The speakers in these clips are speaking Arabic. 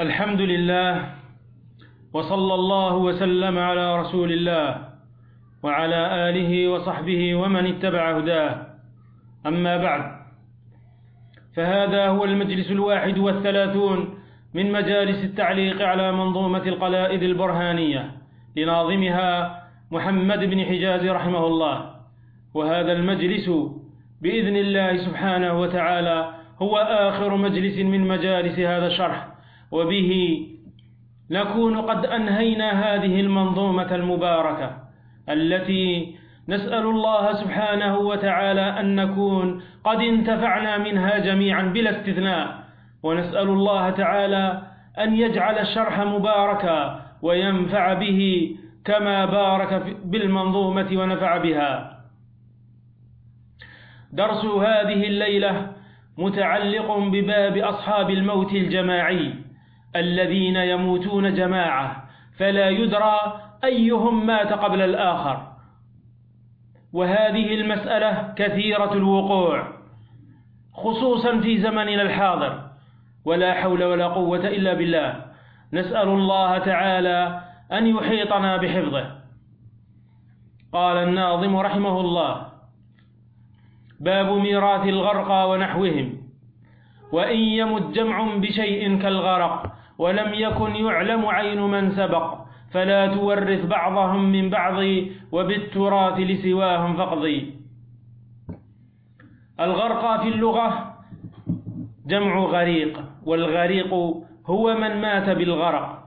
الحمد لله وصلى الله وسلم على رسول الله وعلى آله وصحبه ومن اتبع هداه. أما بعد فهذا هو المجلس الواحد والثلاثون من مجالس التعليق على منظومة القلائد البرهانية لناظمها محمد بن حجاز رحمه الله. وهذا المجلس بإذن الله سبحانه وتعالى هو آخر مجلس من مجالس هذا الشرح. وبه نكون قد أنهينا هذه المنظومة المباركة التي نسأل الله سبحانه وتعالى أن نكون قد انتفعنا منها جميعا بلا استثناء. ونسأل الله تعالى أن يجعل الشرح مباركا وينفع به كما بارك بالمنظومة ونفع بها. درس هذه الليلة متعلق بباب أصحاب الموت الجماعي. الذين يموتون جماعة فلا يدرى أيهم مات قبل الآخر. وهذه المسألة كثيرة الوقوع خصوصا في زمننا الحاضر. ولا حول ولا قوة إلا بالله. نسأل الله تعالى أن يحيطنا بحفظه. قال الناظم رحمه الله باب ميراث الغرقى ونحوهم. وإن يمت جمع بشيء كالغرق ولم يكن يعلم عين من سبق فلا تورث بعضهم من بعض وبالتراث لسواهم فاقضي. الغرقى في اللغة جمع غريق والغريق هو من مات بالغرق.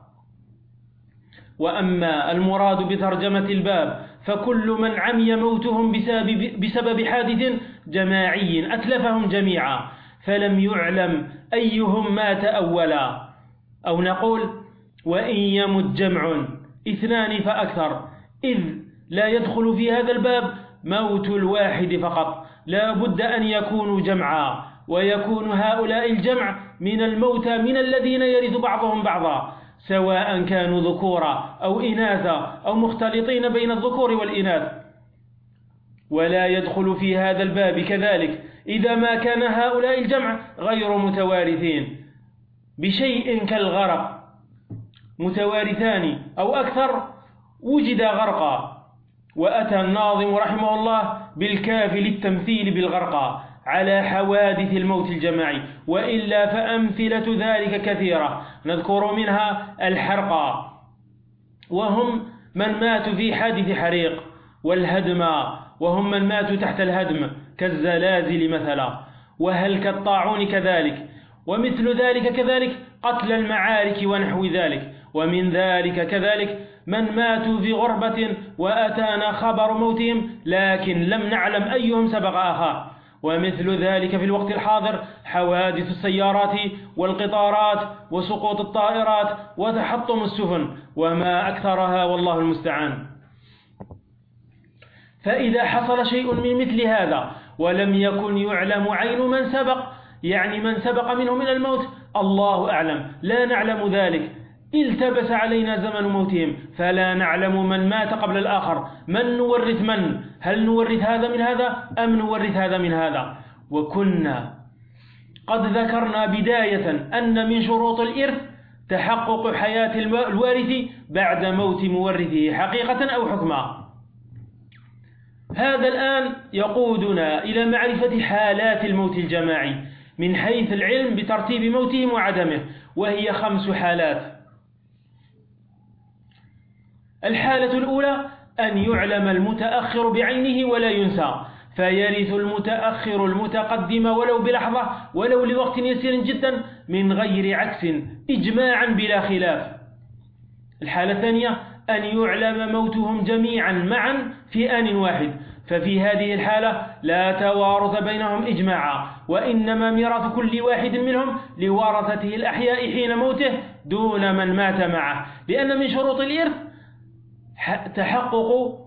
وأما المراد بترجمة الباب فكل من عمي موتهم بسبب, بسبب حادث جماعي أتلفهم جميعا فلم يعلم أيهم مات أولا. أو نقول وإن يمت جمع اثنان فأكثر إذ لا يدخل في هذا الباب موت الواحد فقط. لا بد أن يكونوا جمعا ويكون هؤلاء الجمع من الموتى من الذين يرث بعضهم بعضا سواء كانوا ذكورا أو إناثا أو مختلطين بين الذكور والإناث. ولا يدخل في هذا الباب كذلك إذا ما كان هؤلاء الجمع غير متوارثين. بشيء كالغرق متوارثان أو أكثر وجد غرقا. وأتى الناظم رحمه الله بالكاف للتمثيل بالغرقى على حوادث الموت الجماعي. وإلا فأمثلة ذلك كثيرة نذكر منها الحرقى وهم من ماتوا في حادث حريق والهدم وهم من ماتوا تحت الهدم كالزلازل مثلا. وهل كالطاعون كذلك؟ ومثل ذلك كذلك قتل المعارك ونحو ذلك. ومن ذلك كذلك من ماتوا في غربة وأتانا خبر موتهم لكن لم نعلم أيهم سبق آخر ومثل ذلك في الوقت الحاضر حوادث السيارات والقطارات وسقوط الطائرات وتحطم السفن وما أكثرها والله المستعان. فإذا حصل شيء من مثل هذا ولم يكن يعلم عين من سبق يعني من سبق منه من الموت الله أعلم. لا نعلم ذلك. التبس علينا زمن موتهم فلا نعلم من مات قبل الآخر. من نورث من؟ هل نورث هذا من هذا أم نورث هذا من هذا؟ وكنا قد ذكرنا بداية أن من شروط الإرث تحقق حياة الوارث بعد موت مورثه حقيقة أو حكما؟ هذا الآن يقودنا إلى معرفة حالات الموت الجماعي. من حيث العلم بترتيب موتهم وعدمه وهي خمس حالات. الحالة الأولى أن يعلم المتأخر بعينه ولا ينسى فيرث المتأخر المتقدم ولو بلحظة ولو لوقت يسير جدا من غير عكس إجماعا بلا خلاف. الحالة الثانية أن يعلم موتهم جميعا معا في آن واحد. ففي هذه الحالة لا توارث بينهم إجماعا وإنما ميراث كل واحد منهم لورثته الأحياء حين موته دون من مات معه لأن من شروط الإرث تحقق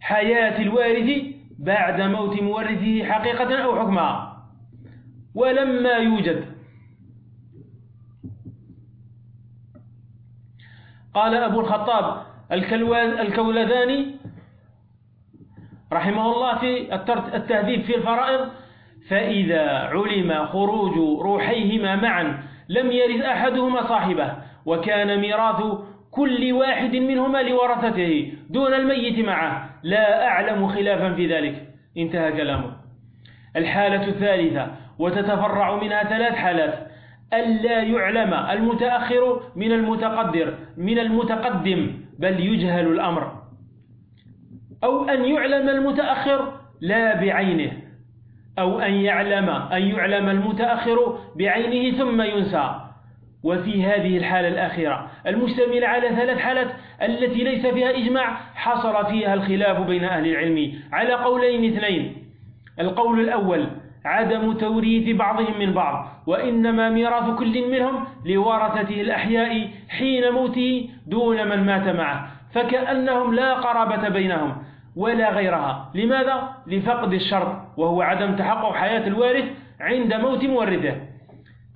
حياة الوارث بعد موت مورثه حقيقة أو حكما. ولما يوجد قال أبو الخطاب الكولذاني رحمه الله في التهذيب في الفرائض فإذا علم خروج روحيهما معا لم يرث أحدهما صاحبه وكان ميراث كل واحد منهما لورثته دون الميت معه. لا أعلم خلافا في ذلك. انتهى كلامه. الحالة الثالثة وتتفرع منها ثلاث حالات. ألا يعلم المتأخر من المتقدر من المتقدم بل يجهل الأمر. أو أن يعلم المتأخر لا بعينه أو أن يعلم أن يعلم المتأخر بعينه ثم ينسى. وفي هذه الحالة الأخيرة المشتملة على ثلاث حالات التي ليس فيها إجماع حصل فيها الخلاف بين أهل العلم. على قولين اثنين القول الأول عدم توريث بعضهم من بعض وإنما ميراث كل منهم لورثته الأحياء حين موته دون من مات معه. فكأنهم لا قرابة بينهم ولا غيرها. لماذا؟ لفقد الشرط وهو عدم تحقق حياة الوارث عند موت مورثه.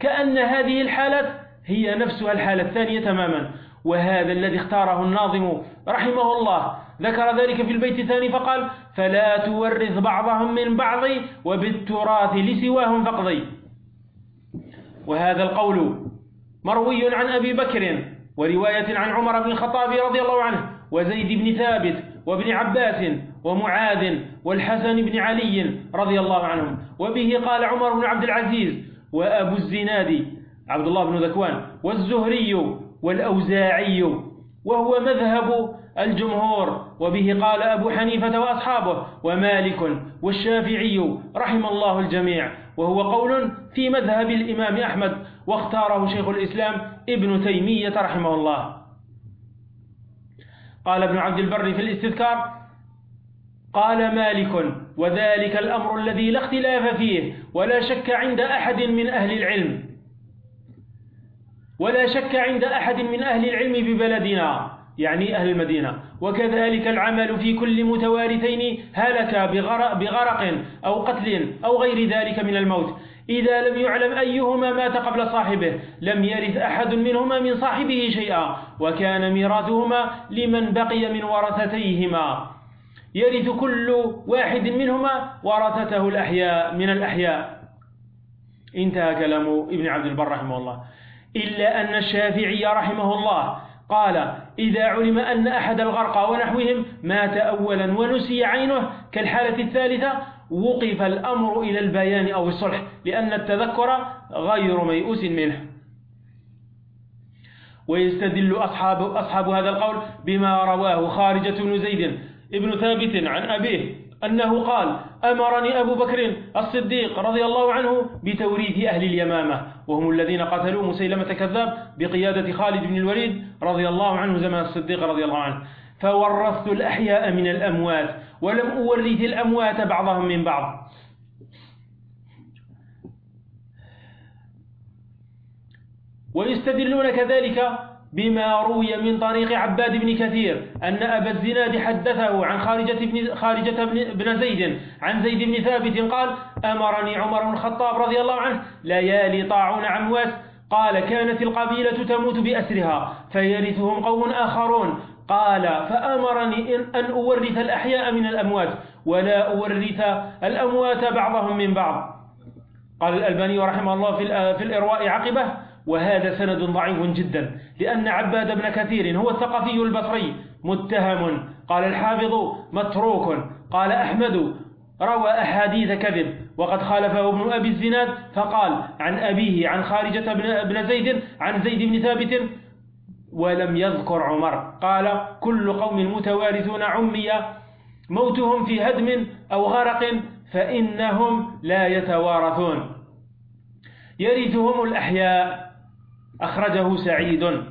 كأن هذه الحالات هي نفسها الحالة الثانية تماما وهذا الذي اختاره الناظم رحمه الله. ذكر ذلك في البيت الثاني فقال فلا تورث بعضهم من بعض وبالتراث لسواهم فقضي وهذا القول مروي عن أبي بكر ورواية عن عمر بن الخطاب رضي الله عنه وزيد بن ثابت وابن عباس ومعاذ والحسن بن علي رضي الله عنهم. وبه قال عمر بن عبد العزيز وأبو الزناد عبد الله بن ذكوان والزهري والأوزاعي وهو مذهب الجمهور. وبه قال أبو حنيفة وأصحابه ومالك والشافعي رحم الله الجميع. وهو قول في مذهب الإمام أحمد واختاره شيخ الإسلام ابن تيمية رحمه الله. قال ابن عبد البر في الاستذكار قال مالك وذلك الأمر الذي لا اختلاف فيه ولا شك عند أحد من أهل العلم. ولا شك عند أحد من أهل العلم ببلدنا. يعني أهل المدينة. وكذلك العمل في كل متوارثين هلك بغرق أو قتل أو غير ذلك من الموت. إذا لم يعلم أيهما مات قبل صاحبه لم يرث أحد منهما من صاحبه شيئا. وكان ميراثهما لمن بقي من ورثتيهما. يرث كل واحد منهما ورثته الأحياء من الأحياء. انتهى كلام ابن عبد البر رحمه الله. إلا أن الشافعي رحمه الله قال إذا علم أن أحد الغرقى ونحوهم مات أولا ونسي عينه كالحالة الثالثة وقف الأمر إلى البيان أو الصلح لأن التذكر غير ميؤوس منه. ويستدل أصحاب, أصحاب هذا القول بما رواه خارجة بن زيد ابن ثابت عن أبيه أنه قال أمرني أبو بكر الصديق رضي الله عنه بتوريث أهل اليمامة وهم الذين قتلوا مسيلمة كذاب بقيادة خالد بن الوليد رضي الله عنه زمان الصديق رضي الله عنه. فورثت الأحياء من الأموات ولم أورث الأموات بعضهم من بعض. ويستدلون كذلك بما روي من طريق عباد بن كثير أن أبا الزناد حدثه عن خارجة بن, خارجة بن زيد عن زيد بن ثابت قال أمرني عمر بن الخطاب رضي الله عنه ليالي طاعون عمواس. قال كانت القبيلة تموت بأسرها فيرثهم قوم آخرون. قال فأمرني أن أورث الأحياء من الأموات ولا أورث الأموات بعضهم من بعض. قال الألباني رحمه الله في الإرواء عقبة وهذا سند ضعيف جدا لأن عباد بن كثير هو الثقفي البصري. متهم. قال الحافظ متروك. قال أحمد روى أحاديث كذب وقد خالفه ابن أبي الزناد فقال عن أبيه عن خارجة بن زيد عن زيد بن ثابت ولم يذكر عمر. قال كل قوم متوارثون عمي موتهم في هدم أو غرق فإنهم لا يتوارثون. يرثهم الأحياء. أخرجه سعيد.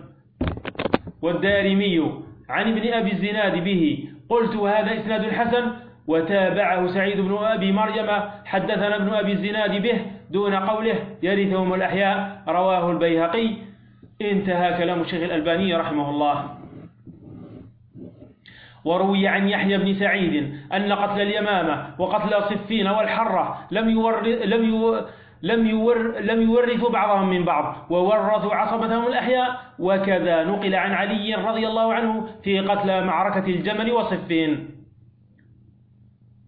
والدارمي عن ابن أبي الزناد به قلت هذا إسناد حسن. وتابعه سعيد بن أبي مريم حدثنا ابن أبي الزناد به دون قوله يرثهم الأحياء. رواه البيهقي. انتهى كلام الشيخ الألباني رحمه الله. وروي عن يحيى بن سعيد أن قتل اليمامة وقتل صفين والحرة لم, يور لم, لم, يور لم يورثوا بعضهم من بعض وورثوا عصبتهم الأحياء. وكذا نقل عن علي رضي الله عنه في قتل معركة الجمل وصفين.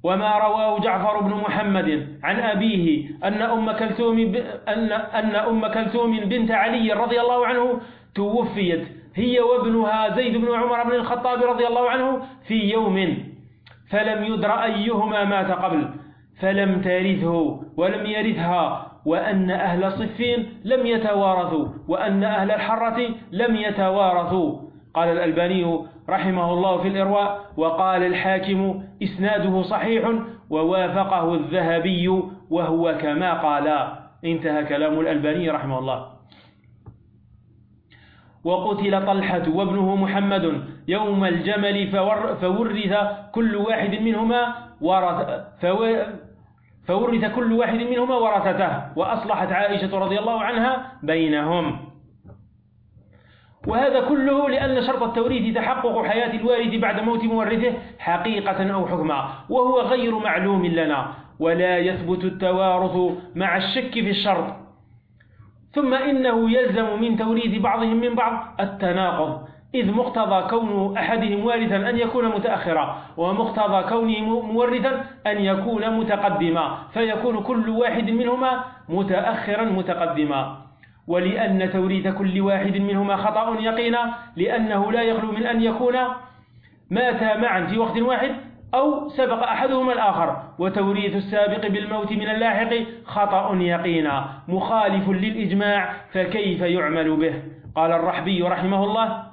وما رواه جعفر بن محمد عن أبيه أن أم كلثوم أن أن أم كلثوم بنت علي رضي الله عنه توفيت. هي وابنها زيد بن عمر بن الخطاب رضي الله عنه في يوم فلم يدر أيهما مات قبل. فلم ترثه ولم يرثها وأن أهل صفين لم يتوارثوا وأن أهل الحرة لم يتوارثوا. قال الألباني رحمه الله في الإرواء وقال الحاكم إسناده صحيح ووافقه الذهبي وهو كما قال. انتهى كلام الألباني رحمه الله. وقتل طلحة وابنه محمد يوم الجمل فورث كل واحد منهما ورث فورث كل واحد منهما ورثته وأصلحت عائشة رضي الله عنها بينهم. وهذا كله لأن شرط التوريث تحقق حياة الوارث بعد موت مورثه حقيقة أو حكما وهو غير معلوم لنا ولا يثبت التوارث مع الشك في الشرط. ثم إنه يلزم من توريث بعضهم من بعض التناقض. إذ مقتضى كون أحدهم وارثا أن يكون متأخرا ومقتضى كونه مورثا أن يكون متقدما فيكون كل واحد منهما متأخرا متقدما. ولأن توريث كل واحد منهما خطأ يقينا لأنه لا يخلو من أن يكون ماتا معا في وقت واحد أو سبق أحدهما الآخر. وتوريث السابق بالموت من اللاحق خطأ يقينا مخالف للإجماع فكيف يعمل به؟ قال الرحبي رحمه الله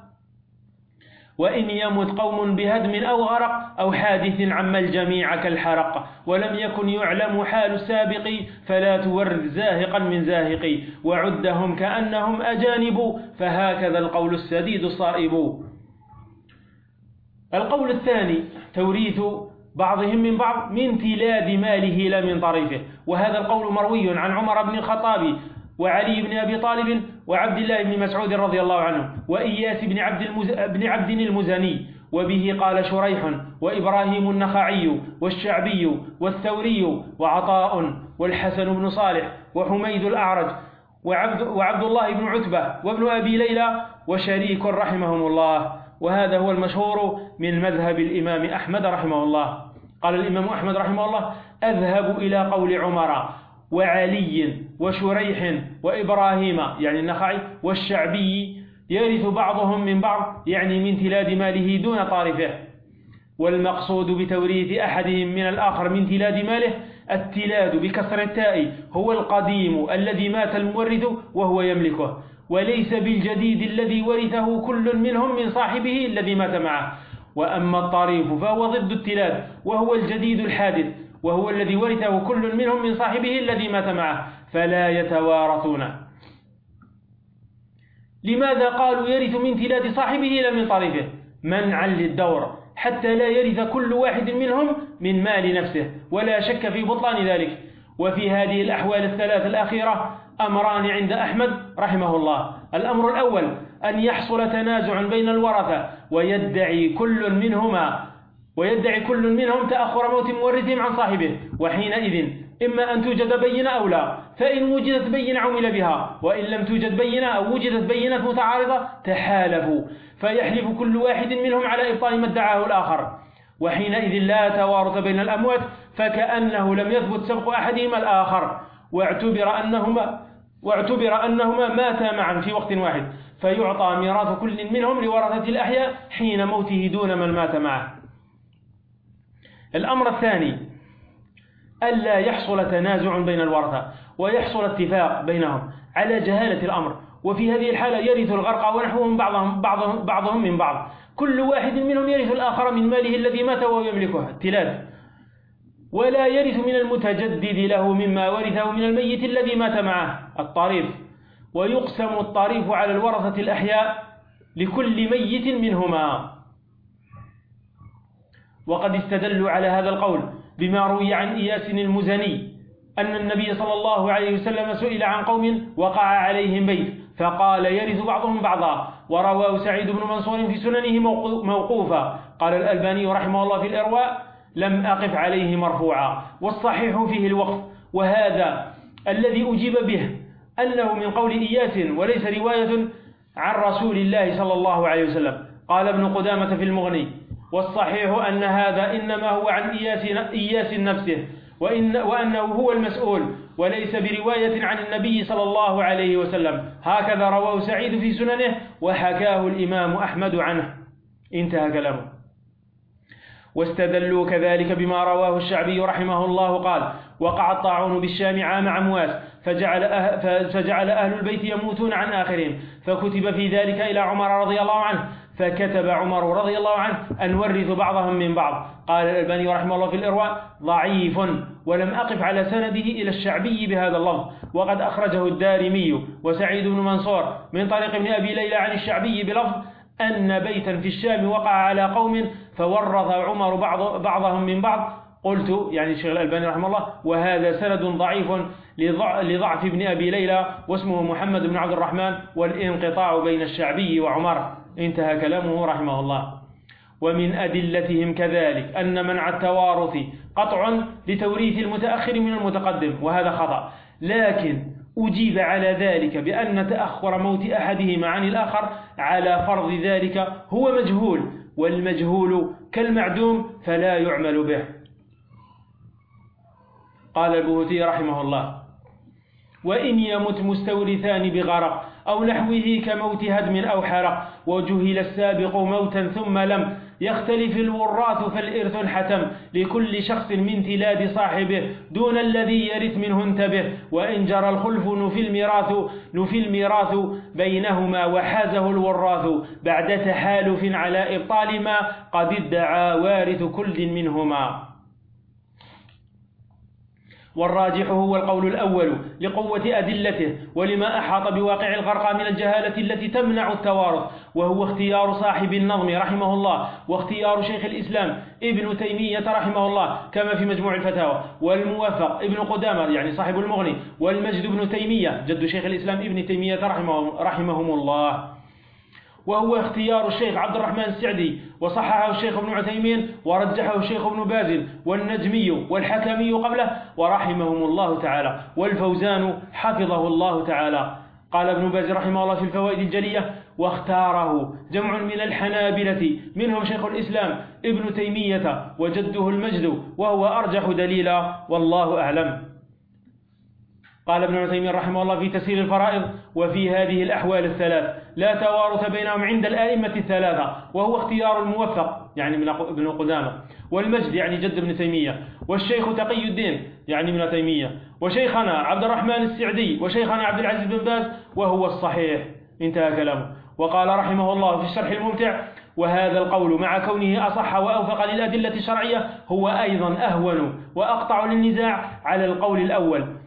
وإن يمت قوم بهدم أو غرق أو حادث عم الجميع كالحرق ولم يكن يعلم حال السابق فلا تورد زاهقا من زاهق وعدهم كأنهم أجانب فهكذا القول السديد الصائب. القول الثاني توريث بعضهم من بعض من تلاد ماله لا من طريفه وهذا القول مروي عن عمر بن الخطاب وعلي بن أبي طالب وعبد الله بن مسعود رضي الله عنه وإياس بن عبد, المز... بن عبد المزني وبه قال شريح وإبراهيم النخعي والشعبي والثوري وعطاء والحسن بن صالح وحميد الأعرج وعبد, وعبد الله بن عتبة وابن أبي ليلى وشريك رحمهم الله. وهذا هو المشهور من مذهب الإمام أحمد رحمه الله. قال الإمام أحمد رحمه الله أذهب إلى قول عمر وعلي وشريح وإبراهيم يعني النخعي والشعبي يرث بعضهم من بعض يعني من تلاد ماله دون طارفه. والمقصود بتوريث أحدهم من الآخر من تلاد ماله التلاد بكسر التاء هو القديم الذي مات المورث وهو يملكه. وليس بالجديد الذي ورثه كل منهم من صاحبه الذي مات معه. وأما الطريف فهو ضد التلاد وهو الجديد الحادث وهو الذي ورثه كل منهم من صاحبه الذي مات معه. فلا يتوارثون. لماذا قالوا يرث من تلاد صاحبه لا من طريفه منعا للدور حتى لا يرث كل واحد منهم من مال نفسه ولا شك في بطلان ذلك. وفي هذه الأحوال الثلاث الأخيرة أمران عند أحمد رحمه الله. الأمر الأول أن يحصل تنازع بين الورثة ويدعي كل منهما ويدعي كل منهم تأخر موت مورثهم عن صاحبه. وحينئذ إما أن توجد بينة أو لا فإن وجدت بينة عمل بها وإن لم توجد بينة أو وجدت بينة متعارضة تحالفوا فيحلف كل واحد منهم على إبطال ما ادعاه الآخر. وحينئذ لا توارث بين الأموات فكأنه لم يثبت سبق أحدهما الآخر. واعتبر أنهما واعتبر أنهما ماتا معا في وقت واحد فيعطى ميراث كل منهم لورثة الأحياء حين موته دون من مات معه. الأمر الثاني ألا يحصل تنازع بين الورثة ويحصل اتفاق بينهم على جهالة الأمر. وفي هذه الحالة يرث الغرق ونحوهم بعضهم, بعضهم, بعضهم من بعض. كل واحد منهم يرث الآخر من ماله الذي مات وهو يملكه التلاف ولا يرث من المتجدد له مما ورثه من الميت الذي مات معه. الطريف. ويقسم الطريف على الورثة الأحياء لكل ميت منهما. وقد استدلوا على هذا القول بما روي عن إياس المزني أن النبي صلى الله عليه وسلم سئل عن قوم وقع عليهم بيت فقال يرث بعضهم بعضا ورواه سعيد بن منصور في سننه موقوفا. قال الألباني رحمه الله في الإرواء لم أقف عليه مرفوعا. والصحيح فيه الوقف وهذا الذي أجيب به أنه من قول إياس وليس رواية عن رسول الله صلى الله عليه وسلم. قال ابن قدامة في المغني والصحيح أن هذا إنما هو عن إياس, نفسه وإن وأنه هو المسؤول وليس برواية عن النبي صلى الله عليه وسلم. هكذا رواه سعيد في سننه وحكاه الإمام أحمد عنه. انتهى كلامه. واستدلوا كذلك بما رواه الشعبي رحمه الله. قال وقع الطاعون بالشام عام عمواس فجعل, أه فجعل أهل البيت يموتون عن آخرهم فكتب في ذلك إلى عمر رضي الله عنه فكتب عمر رضي الله عنه أن ورثوا بعضهم من بعض. قال الألباني رحمه الله في الإرواء ضعيف ولم أقف على سنده إلى الشعبي بهذا اللفظ. وقد أخرجه الدارمي وسعيد بن منصور من طريق ابن أبي ليلى عن الشعبي بلفظ أن بيتا في الشام وقع على قوم فورث عمر بعض بعضهم من بعض. قلت يعني الشيخ الألباني رحمه الله وهذا سند ضعيف لضعف ابن أبي ليلى واسمه محمد بن عبد الرحمن والانقطاع بين الشعبي وعمر. انتهى كلامه رحمه الله. ومن أدلتهم كذلك أن منع التوارث قطع لتوريث المتأخر من المتقدم وهذا خطأ. لكن أجيب على ذلك بأن تأخر موت أحدهما عن الآخر على فرض ذلك هو مجهول والمجهول كالمعدوم فلا يعمل به. قال البهوتي رحمه الله وإن يمت مستورثان بغرق أو نحوه كموت هدم أو حرق وجهل السابق موتا ثم لم. يختلف الوراث فالإرث حتم لكل شخص من تلاد صاحبه دون الذي يرث منه انتبه. وإن جرى الخلف نفي الميراث نفي الميراث بينهما وحازه الوراث بعد تحالف على إبطال ما قد ادعى وارث كل منهما. والراجح هو القول الأول لقوة أدلته ولما أحاط بواقع الغرقى من الجهالة التي تمنع التوارث وهو اختيار صاحب النظم رحمه الله واختيار شيخ الإسلام ابن تيمية رحمه الله كما في مجموع الفتاوى. والموفق ابن قدامة يعني صاحب المغني والمجد ابن تيمية جد شيخ الإسلام ابن تيمية رحمه رحمهم الله. وهو اختيار الشيخ عبد الرحمن السعدي وصححه الشيخ ابن عثيمين ورجحه الشيخ ابن باز والنجمي والحكمي قبله ورحمهم الله تعالى. والفوزان حفظه الله تعالى. قال ابن باز رحمه الله في الفوائد الجلية واختاره جمع من الحنابلة منهم شيخ الإسلام ابن تيمية وجده المجد وهو أرجح دليلا والله أعلم. قال ابن عثيمين رحمه الله في تسهيل الفرائض وفي هذه الأحوال الثلاث. لا توارث بينهم عند الآئمة الثلاثة وهو اختيار الموفق يعني من ابن قدامة. والمجد يعني جد ابن تيمية. والشيخ تقي الدين يعني من تيمية. وشيخنا عبد الرحمن السعدي وشيخنا عبد العزيز بن باز وهو الصحيح. انتهى كلامه. وقال رحمه الله في الشرح الممتع وهذا القول مع كونه أصح وأوفق للأدلة الشرعية هو أيضا أهون وأقطع للنزاع على القول الأول.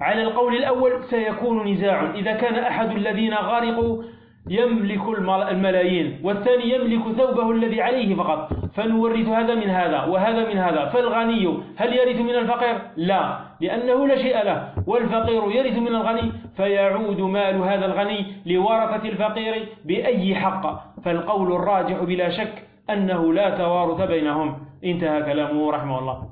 على القول الأول سيكون نزاع. إذا كان أحد الذين غارقوا يملك الملايين والثاني يملك ثوبه الذي عليه فقط. فنورث هذا من هذا وهذا من هذا. فالغني هل يرث من الفقير؟ لا لأنه لا شيء له. والفقير يرث من الغني فيعود مال هذا الغني لورثة الفقير بأي حق. فالقول الراجح بلا شك أنه لا توارث بينهم. انتهى كلامه رحمه الله.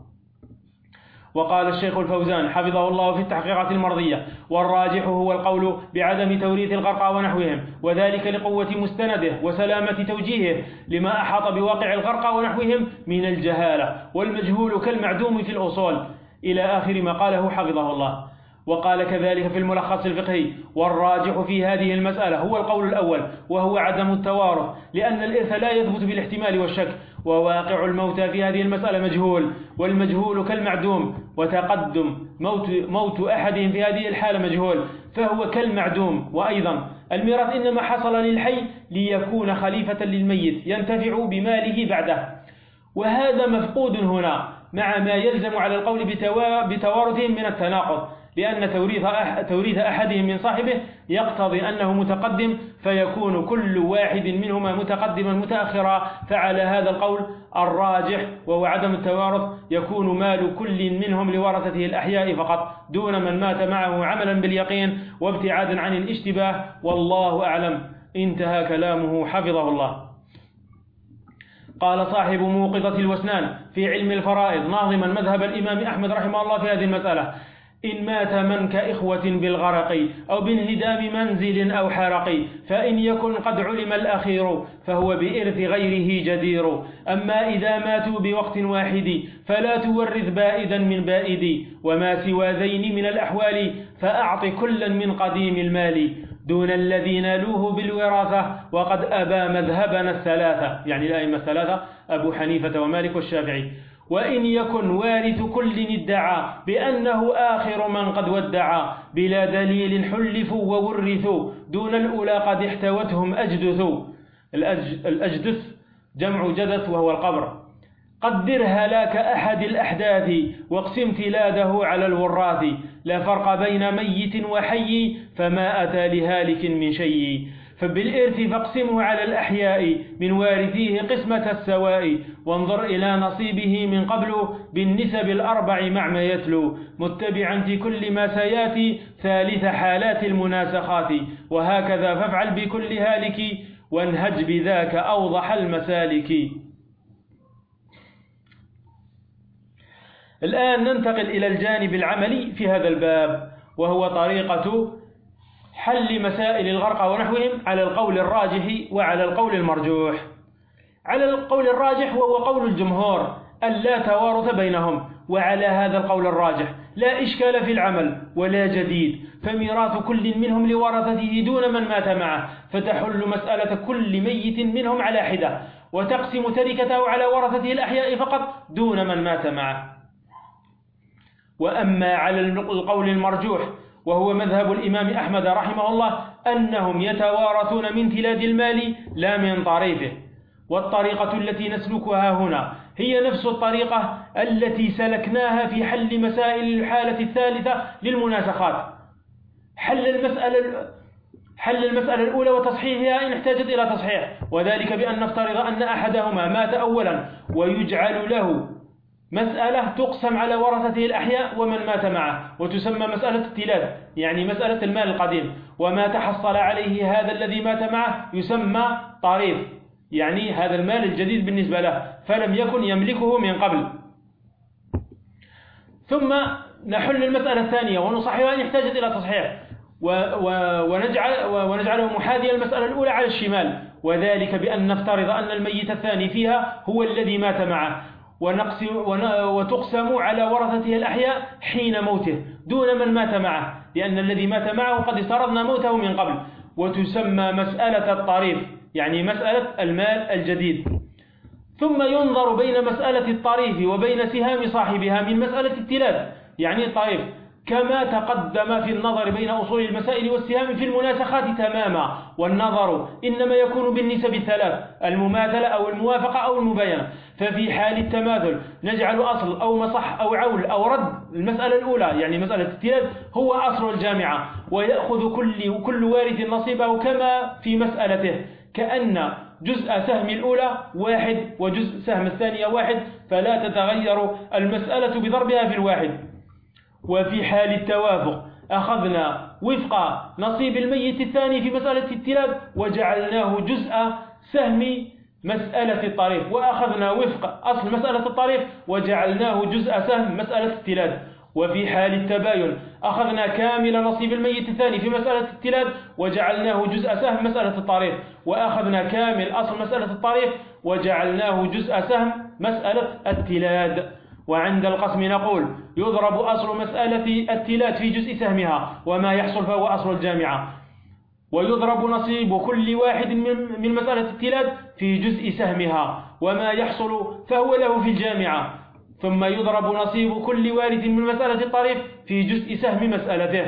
وقال الشيخ الفوزان حفظه الله في التحقيقات المرضية والراجح هو القول بعدم توريث الغرقى ونحوهم وذلك لقوة مستنده وسلامة توجيهه لما أحاط بواقع الغرقى ونحوهم من الجهالة والمجهول كالمعدوم في الأصول إلى آخر ما قاله حفظه الله. وقال كذلك في الملخص الفقهي والراجح في هذه المسألة هو القول الأول وهو عدم التوارث لأن الإرث لا يثبت بالاحتمال والشك وواقع الموتى في هذه المسألة مجهول والمجهول كالمعدوم وتقدم موت, موت أحدهم في هذه الحالة مجهول فهو كالمعدوم. وأيضا الميراث إنما حصل للحي ليكون خليفة للميت ينتفع بماله بعده. وهذا مفقود هنا مع ما يلزم على القول بتوارثهم من التناقض. لأن توريث توريث أحدهم من صاحبه يقتضي أنه متقدم فيكون كل واحد منهما متقدما متأخرا. فعلى هذا القول الراجح وهو عدم التوارث يكون مال كل منهم لورثته الأحياء فقط دون من مات معه عملا باليقين وابتعادا عن الاشتباه. والله أعلم. انتهى كلامه. حفظه الله. قال صاحب موقظة الوسنان في علم الفرائض ناظما مذهب الإمام أحمد رحمه الله في هذه المسألة إن مات من كإخوة بالغرق أو بانهدام منزل أو حرق فإن يكن قد علم الأخير فهو بإرث غيره جدير. أما إذا ماتوا بوقت واحد فلا تورث بائدا من بائد وما سوى ذين من الأحوال فأعط كلا من قديم المال. دون الذي نالوه بالوراثة وقد أبى مذهبنا الثلاثة يعني الأئمة الثلاثة أبو حنيفة ومالك والشافعي. وإن يكن وارث كل ادعى بأنه آخر من قد ودعا بلا دليل حلفوا وورثوا دون الأولى قد احتوتهم أجدث. الأجدث جمع جدث وهو القبر. قدر هلاك أحد الأحداث واقسم تلاده على الوراث. لا فرق بين ميت وحي فما أتى لهالك من شيء. فبالإرث فاقسمه على الأحياء من وارثيه قسمة السواء. وانظر إلى نصيبه من قبل بالنسب الأربع مع ما يتلو متبعا في كل ما سيأتي ثالث حالات المناسخات. وهكذا فافعل بكل هالك وانهج بذاك أوضح المسالك. الآن ننتقل إلى الجانب العملي في هذا الباب وهو طريقة حل مسائل الغرق ونحوهم على القول الراجح وعلى القول المرجوح. على القول الراجح وهو قول الجمهور أن لا توارث بينهم وعلى هذا القول الراجح لا إشكال في العمل ولا جديد فميراث كل منهم لورثته دون من مات معه فتحل مسألة كل ميت منهم على حدة وتقسم تركته على ورثته الأحياء فقط دون من مات معه. وأما على القول المرجوح وهو مذهب الإمام أحمد رحمه الله أنهم يتوارثون من تلاد المال لا من طريفه. والطريقة التي نسلكها هنا هي نفس الطريقة التي سلكناها في حل مسائل الحالة الثالثة للمناسخات. حل المسألة حل المسألة الأولى وتصحيحها إن احتاجت إلى تصحيح. وذلك بأن نفترض أن أحدهما مات أولا ويجعل له مسألة تقسم على ورثته الأحياء ومن مات معه وتسمى مسألة التلاف يعني مسألة المال القديم. وما تحصل عليه هذا الذي مات معه يسمى طريف يعني هذا المال الجديد بالنسبة له فلم يكن يملكه من قبل. ثم نحل المسألة الثانية ونصححها إن احتاجت إلى تصحيح. ونجعل ونجعله محاذيا المسألة الأولى على الشمال. وذلك بأن نفترض أن الميت الثاني فيها هو الذي مات معه. وتقسم على ورثته الأحياء حين موته دون من مات معه. لأن الذي مات معه قد افترضنا موته من قبل. وتسمى مسألة الطريف يعني مسألة المال الجديد. ثم ينظر بين مسألة الطريف وبين سهام صاحبها من مسألة التلاف يعني الطريف كما تقدم في النظر بين أصول المسائل والسهام في المناسخات تماما. والنظر إنما يكون بالنسب الثلاث المماثلة أو الموافقة أو المباينة. ففي حال التماثل نجعل أصل أو مصح أو عول أو رد المسألة الأولى يعني مسألة التلاف هو أصل الجامعة. ويأخذ كل, كل وارث نصيبه كما في مسألته. كأن جزء سهم الأولى واحد وجزء سهم الثانية واحد فلا تتغير المسألة بضربها في الواحد. وفي حال التوافق أخذنا وفق نصيب الميت الثاني في مسألة التلاد وجعلناه جزء سهم مسألة الطريف وأخذنا وفق أصل مسألة الطريف وجعلناه جزء سهم مسألة التلاد وفي حال التباين أخذنا كامل نصيب الميت الثاني في مسألة التلاد وجعلناه جزء سهم مسألة الطريف وأخذنا كامل أصل مسألة الطريف وجعلناه جزء سهم مسألة التلاد وعند القسم نقول يضرب أصل مسألة التلات في جزء سهمها وما يحصل فهو أصل الجامعة ويضرب نصيب كل واحد من مسألة التلات في جزء سهمها وما يحصل فهو له في الجامعة ثم يضرب نصيب كل وارث من مسألة الطريف في جزء سهم مسألته.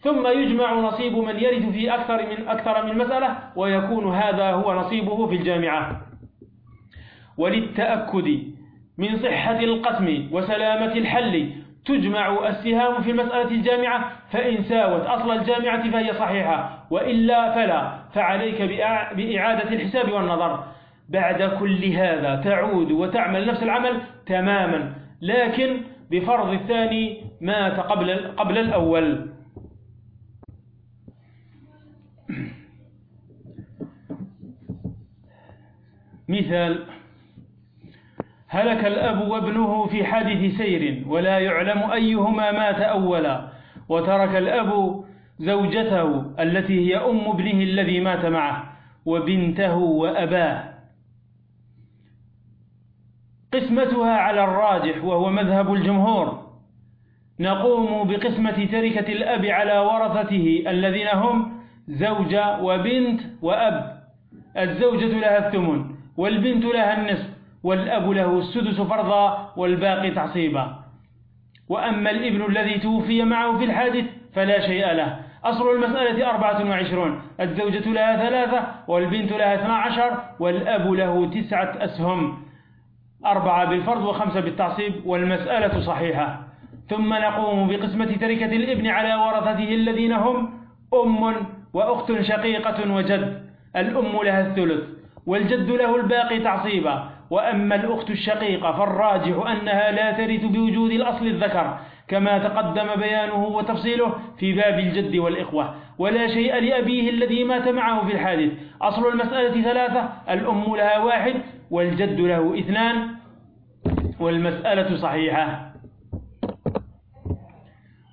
ثم يجمع نصيب من يرث في أكثر من أكثر من مسألة ويكون هذا هو نصيبه في الجامعة. وللتأكد من صحة القسم وسلامة الحل تجمع السهام في المسألة الجامعة فإن ساوت أصل الجامعة فهي صحيحة وإلا فلا فعليك بإعادة الحساب والنظر. بعد كل هذا تعود وتعمل نفس العمل تماما لكن بفرض الثاني مات قبل, قبل الأول. مثال هلك الأب وابنه في حادث سير ولا يعلم أيهما مات أولا وترك الأب زوجته التي هي أم ابنه الذي مات معه وبنته وأباه. قسمتها على الراجح وهو مذهب الجمهور. نقوم بقسمة تركة الأب على ورثته الذين هم زوجة وبنت وأب. الزوجة لها الثمن والبنت لها النصف والأب له السدس فرضا والباقي تعصيبا. وأما الابن الذي توفي معه في الحادث فلا شيء له. أصل المسألة أربعة وعشرون. الزوجة لها ثلاثة والبنت لها اثنا عشر والأب له تسعة أسهم. أربعة بالفرض وخمسة بالتعصيب والمسألة صحيحة. ثم نقوم بقسمة تركة الإبن على ورثته الذين هم أم وأخت شقيقة وجد. الأم لها الثلث والجد له الباقي تعصيبا. وأما الأخت الشقيقة فالراجح أنها لا ترث بوجود الأصل الذكر كما تقدم بيانه وتفصيله في باب الجد والإخوة. ولا شيء لأبيه الذي مات معه في الحادث. أصل المسألة ثلاثة الأم لها واحد والجد له اثنان. والمسألة صحيحة.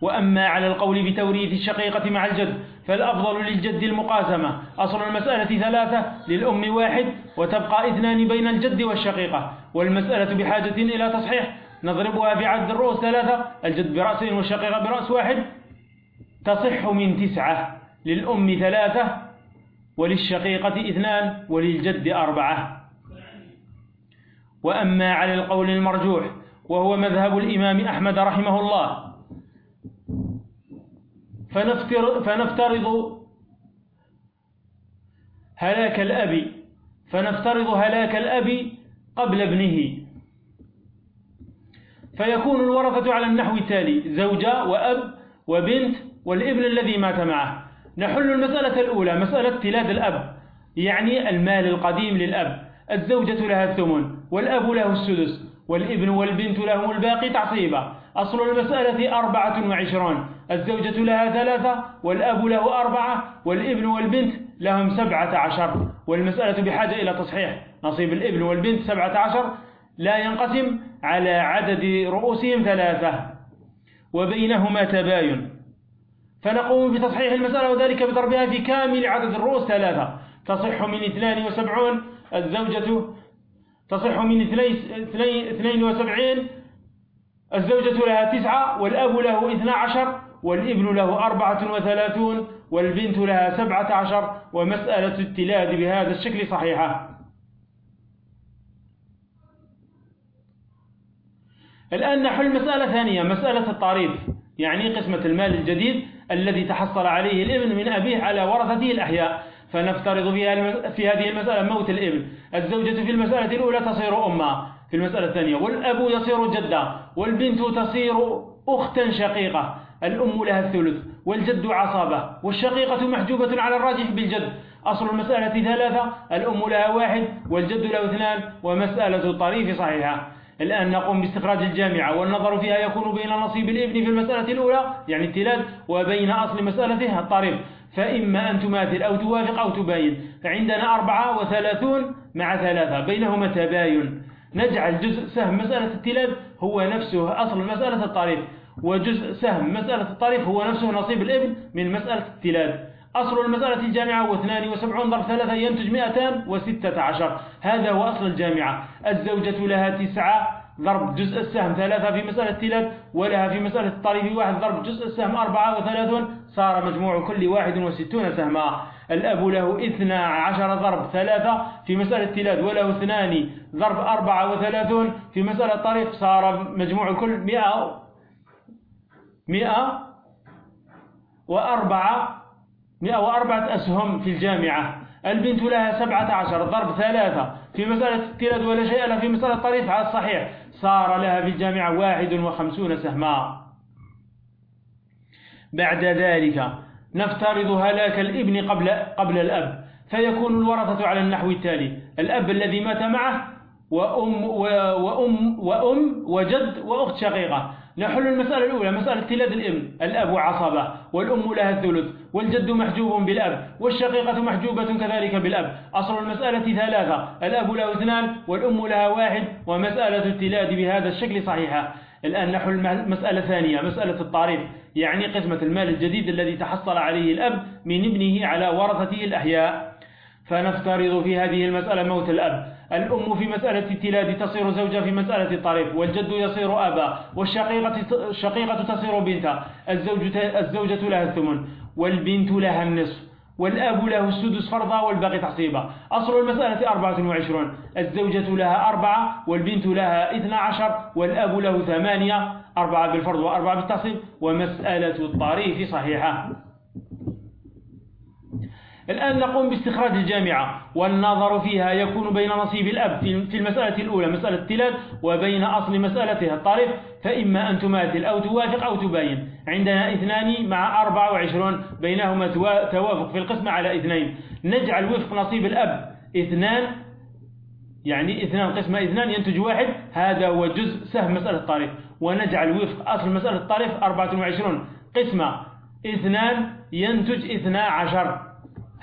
وأما على القول بتوريث الشقيقة مع الجد فالأفضل للجد المقاسمة. أصل المسألة ثلاثة للأم واحد وتبقى اثنان بين الجد والشقيقة. والمسألة بحاجة إلى تصحيح نضربها عدد الرؤوس ثلاثة الجد برأس والشقيقة برأس واحد. تصح من تسعة للأم ثلاثة وللشقيقة اثنان وللجد أربعة. وأما على القول المرجوح وهو مذهب الإمام أحمد رحمه الله. فنفترض, هلاك الأب فنفترض هلاك الأب قبل ابنه. فيكون الورثة على النحو التالي زوجة وأب وبنت والابن الذي مات معه. نحل المسألة الأولى مسألة تلاد الأب يعني المال القديم للأب. الزوجة لها الثمن. والأب له السدس والابن والبنت لهم الباقي تعصيبا. أصل المسألة أربعة وعشرون. الزوجة لها ثلاثة والأب له أربعة والابن والبنت لهم سبعة عشر. والمسألة بحاجة إلى تصحيح. نصيب الابن والبنت سبعة عشر لا ينقسم على عدد رؤوسهم ثلاثة وبينهما تباين. فنقوم بتصحيح المسألة وذلك بضربها في كامل عدد الرؤوس ثلاثة. تصح من اثنان وسبعون. الزوجة تصح من اثنين وسبعين الزوجة لها تسعة والأب له اثنى عشر والابن له أربعة وثلاثون والبنت لها سبعة عشر ومسألة التلاد بهذا الشكل صحيحة. الآن نحل مسألة ثانية مسألة الطريف يعني قسمة المال الجديد الذي تحصل عليه الابن من أبيه على ورثته الأحياء. فنفترض في هذه المسألة موت الابن الزوجة في المسألة الأولى تصير أمها في المسألة الثانية والأب يصير جدا والبنت تصير أختا شقيقة الأم لها الثلث والجد عصابة والشقيقة محجوبة على الراجح بالجد. أصل المسألة ثلاثة الأم لها واحد والجد له اثنان ومسألة الطريف صحيحة. الآن نقوم باستخراج الجامعة والنظر فيها يكون بين نصيب الإبن في المسألة الأولى يعني التلاد وبين أصل مسألته الطريف. فإما أن تماثل أو توافق أو تباين. فعندنا أربعة وثلاثون مع ثلاثة بينهما تباين. نجعل جزء سهم مسألة التلاد هو نفسه أصل مسألة الطريف وجزء سهم مسألة الطريف هو نفسه نصيب الإبن من مسألة التلاد أصل المسألة الجامعة هو 72 ضرب ثلاثة ينتج 216 هذا هو أصل الجامعة. الزوجة لها تسعة ضرب جزء السهم ثلاثة في مسألة تلاد ولها في مسألة الطريف واحد ضرب جزء السهم أربعة وثلاثون صار مجموع كل واحد وستون سهما. الأب له اثنى عشر ضرب ثلاثة في مسألة تلاد وله اثنان ضرب أربعة وثلاثون في مسألة طريق صار مجموع الكل مئة مئة وأربعة مئة وأربعة أسهم في الجامعة. البنت لها سبعة عشر ضرب ثلاثة في مسألة التلاد ولا شيء لها في مسألة الطريف على الصحيح. صار لها في الجامعة واحد وخمسون سهما بعد ذلك نفترض هلاك الابن قبل, قبل الأب فيكون الورثة على النحو التالي. الأب الذي مات معه وأم, وأم, وأم وجد وأخت شقيقة. نحل المسألة الأولى مسألة تلاد الابن الأب عصبة والأم لها الثلث والجد محجوب بالأب والشقيقة محجوبة كذلك بالأب. أصل المسألة ثلاثة الأب له اثنان والأم لها واحد ومسألة التلاد بهذا الشكل صحيحة. الآن نحل مسألة ثانية مسألة الطريف يعني قسمة المال الجديد الذي تحصل عليه الأب من ابنه على ورثته الأحياء. فنفترض في هذه المسألة موت الأب. الأم في مسألة التلاد تصير زوجة في مسألة الطريف والجد يصير أبا والشقيقة تصير بنتا. الزوجة, الزوجة لها الثمن والبنت لها النصف والأب له السدس فرضا والباقي تحصيبا. أصل المسألة أربعة وعشرون. الزوجة لها أربعة والبنت لها اثنى عشر والأب له ثمانية أربعة بالفرض وأربعة بالتحصيب. ومسألة الطريف صحيحة. الآن نقوم باستخراج الجامعة والنظر فيها يكون بين نصيب الأب في المسألة الأولى مسألة التلاد وبين أصل مسألتها الطريف فإما أن تماثل أو توافق أو تباين. عندنا اثنان مع أربع وعشرون بينهما توافق في القسمة على اثنين. نجعل وفق نصيب الأب اثنان يعني اثنان قسمة اثنان ينتج واحد هذا هو جزء سهم مسألة الطريف ونجعل وفق أصل مسألة أربعة وعشرون. قسمة اثنان ينتج اثنا عشر.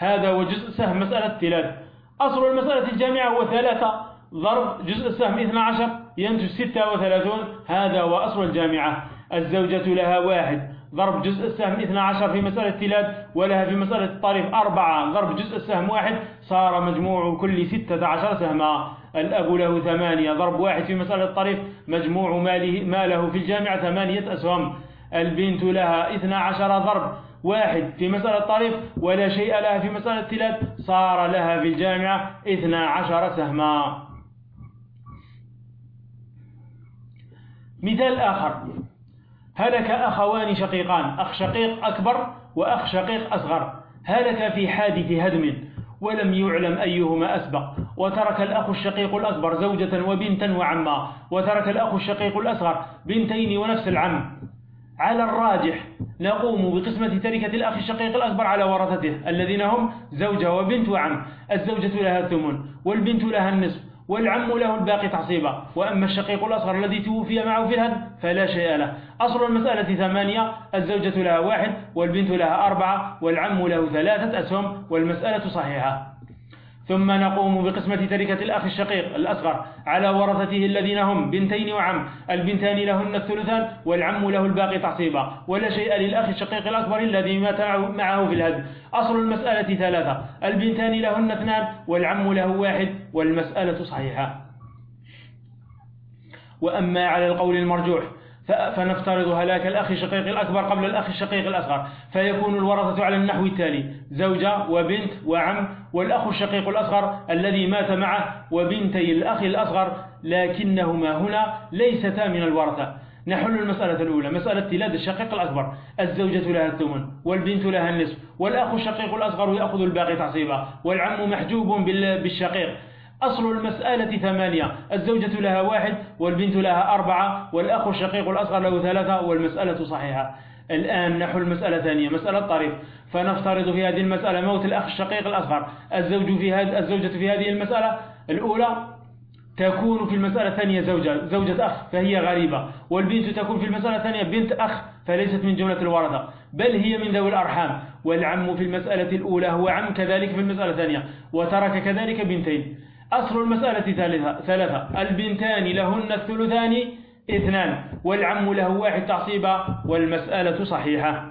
هذا هو جزء سهم مسألة تلاد أصل المسألة الجامعة هو ثلاثة. ضرب جزء السهم 12 ينتج 36 هذا هو أصل الجامعة. الزوجة لها واحد. ضرب جزء السهم 12 في مسألة تلاد ولها في مسألة الطريف أربعة. ضرب جزء السهم واحد. صار مجموع كل 16 سهما. الأب له ثمانية. ضرب واحد في مسألة الطريف مجموع ماله, ماله في الجامعة ثمانية أسهم. البنت لها 12 ضرب. واحد في مسألة طريف ولا شيء لها في مسألة تلاد صار لها في الجامعة اثنا عشر سهما. مثال آخر. هلك أخوان شقيقان. أخ شقيق أكبر وأخ شقيق أصغر. هلك في حادث هدم ولم يعلم أيهما أسبق. وترك الأخ الشقيق الأكبر زوجة وبنتا وعما. وترك الأخ الشقيق الأصغر بنتين ونفس العم. على الراجح نقوم بقسمة تركة الأخ الشقيق الأكبر على ورثته الذين هم زوجة وبنت وعم. الزوجة لها الثمن والبنت لها النصف والعم له الباقي تعصيبا وأما الشقيق الأصغر الذي توفي معه في الهد فلا شيء له. أصل المسألة ثمانية الزوجة لها واحد والبنت لها أربعة والعم له ثلاثة أسهم والمسألة صحيحة. ثم نقوم بقسمة تركة الأخ الشقيق الأصغر على ورثته الذين هم بنتين وعم. البنتان لهن الثلثان والعم له الباقي تعصيبا. ولا شيء للأخ الشقيق الأكبر الذي مات معه في الهد أصل المسألة ثلاثة. البنتان لهن اثنان والعم له واحد والمسألة صحيحة. وأما على القول المرجوح فنفترض هلاك الأخ الشقيق الأكبر قبل الأخ الشقيق الأصغر. فيكون الورثة على النحو التالي زوجة وبنت وعم والأخ الشقيق الأصغر الذي مات معه وبنتي الأخ الأصغر لكنهما هنا ليستا من الورثة. نحل المسألة الأولى مسألة تلاد الشقيق الأكبر الزوجة لها الثمن والبنت لها النصف والأخ الشقيق الأصغر يأخذ الباقي تعصيبا والعم محجوب بالشقيق. أصل المسألة ثمانية. الزوجة لها واحد والبنت لها أربعة والأخ الشقيق الأصغر له ثلاثة والمسألة صحيحة. الآن نحل مسألة ثانية مسألة طريف فنفترض في هذه المسألة موت الأخ الشقيق الأصغر. الزوج في هذه الزوجة في هذه المسألة الأولى تكون في المسألة الثانية زوجة. زوجة أخ فهي غريبة. والبنت تكون في المسألة الثانية بنت أخ فليست من جملة الورثة بل هي من ذوي الأرحام. والعم في المسألة الأولى هو عم كذلك في المسألة الثانية. وترك كذلك بنتين. أصل المسألة ثلاثة, البنتان لهن الثلثان اثنان والعم له واحد تعصيبا والمسألة صحيحة.